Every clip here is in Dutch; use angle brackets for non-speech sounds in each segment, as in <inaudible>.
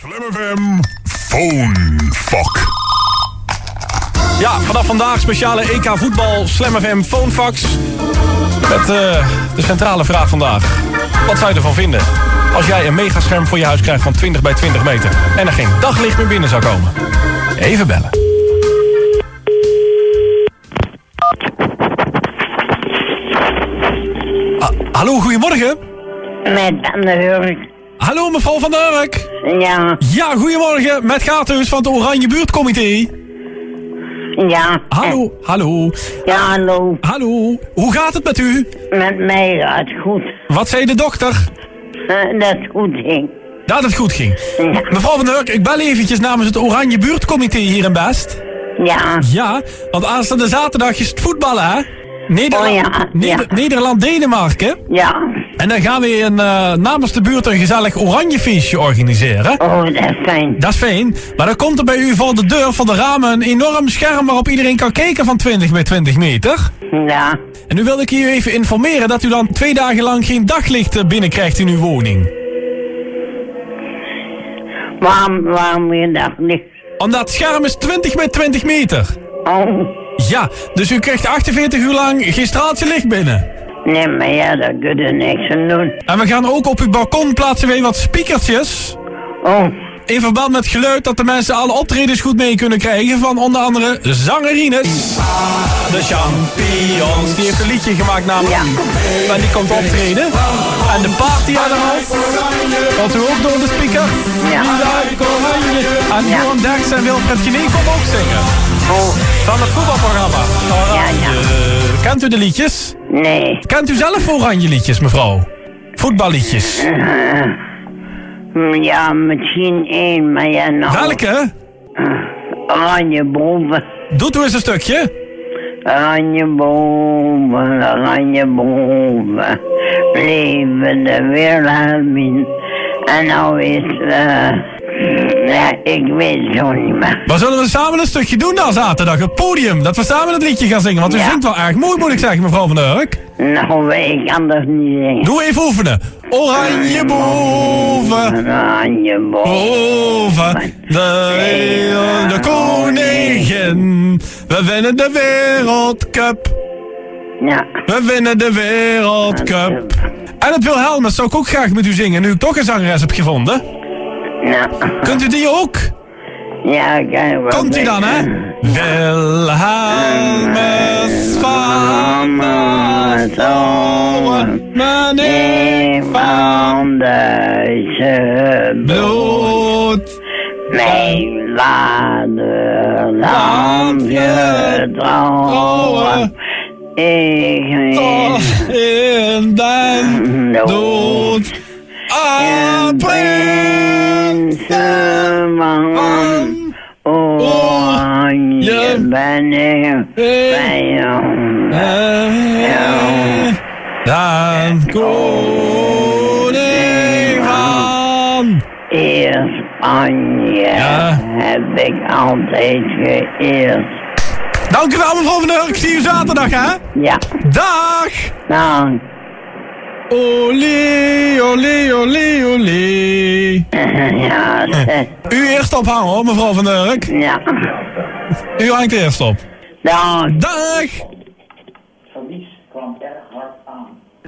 Slam FM Phone Fuck. Ja, vanaf vandaag speciale EK voetbal Slam FM Phonefax. Met eh, de centrale vraag vandaag. Wat zou je ervan vinden als jij een megascherm voor je huis krijgt van 20 bij 20 meter... en er geen daglicht meer binnen zou komen? Even bellen. Ah, hallo, goedemorgen. Met Van der Hurk. Hallo, mevrouw Van der. Ja, Ja, goedemorgen. Met Gaarthuis van het Oranje Buurtcomité. ja. Hallo, hallo. Ja, hallo. Hallo, hoe gaat het met u? Met mij gaat het goed. Wat zei de dokter? Eh, Dat het goed ging. Dat het goed ging. Ja. Mevrouw van der ik bel eventjes namens het Oranje Buurtcomité hier in Best. Ja, Ja, want aanstaande zaterdag is het voetballen, hè? Nederland, Oh ja, Neder- ja. Nederland-Denemarken. ja. En dan gaan we een, eh, namens de buurt een gezellig oranje feestje organiseren. Oh, dat is fijn. Dat is fijn. Maar dan komt er bij u voor de deur van de ramen een enorm scherm waarop iedereen kan kijken van 20 bij 20 meter. Ja. En nu wilde ik u even informeren dat u dan twee dagen lang geen daglicht eh, binnenkrijgt in uw woning. Waarom, waarom je dat niet? Omdat het scherm is 20 bij 20 meter. Oh, Ja, dus u krijgt 48 uur lang geen straaltje licht binnen. Nee, maar ja, daar kun je niks aan doen. En we gaan ook op uw balkon plaatsen wij wat speakertjes. Oh, In verband met geluid dat de mensen alle optredens goed mee kunnen krijgen van onder andere zangerines. De champions. Die heeft een liedje gemaakt namelijk. Ja. En die komt optreden. En de party aan de hand. Wat u ook door de speaker. Ja. En Ja. Johan Derks en Wilfred Genee komen ook zingen. oh, Van het voetbalprogramma. Oranje. Ja, Kent u de liedjes? nee. Kent u zelf oranje liedjes, mevrouw? Voetballiedjes. Hm, Ja, misschien één, maar ja, nou. Welke? Oranje boven. Doet u eens een stukje. Oranje boven, oranje boven. Leven de Wilhelmine. En nou is eh ja, ik weet zo niet meer. Maar zullen we samen een stukje doen dan zaterdag? Het podium, dat we samen het liedje gaan zingen. Want u Ja. zingt wel erg mooi, moet ik zeggen, mevrouw van der Hurk. Nou, ik kan dat niet zingen. Doe even oefenen. Oranje boven, Oranje boven. boven, de, wereld, de koningin. We winnen de wereldcup, Ja. we winnen de wereldcup. En het Wilhelmus zou ik ook graag met u zingen, nu ik toch een zangeres heb gevonden. Nou, Kunt u die ook? ja, kijk wel. Komt ie dan, hè? Wilhelmus van de meneer van bloed. Mijn vaderland getrouwen. Ik Toch in den <laughs> dood. Ah, Prinsenman, oranje ben ik bij jou. Dan koning van. Eerst Spanje heb ik altijd geëerd. Dank u wel, mevrouw van. Ik zie u zaterdag, hè? Ja, Dag! nou, Olé, olé, olé, olé. <laughs> ja, zeg, U eerst ophangen, hoor, mevrouw van der Hurk. ja. U hangt eerst op. Nou, Dag!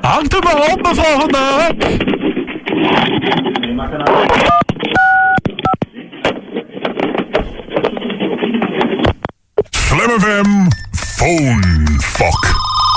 Hangt u maar op, mevrouw van der Hurk. Slam FM Phone Fuck.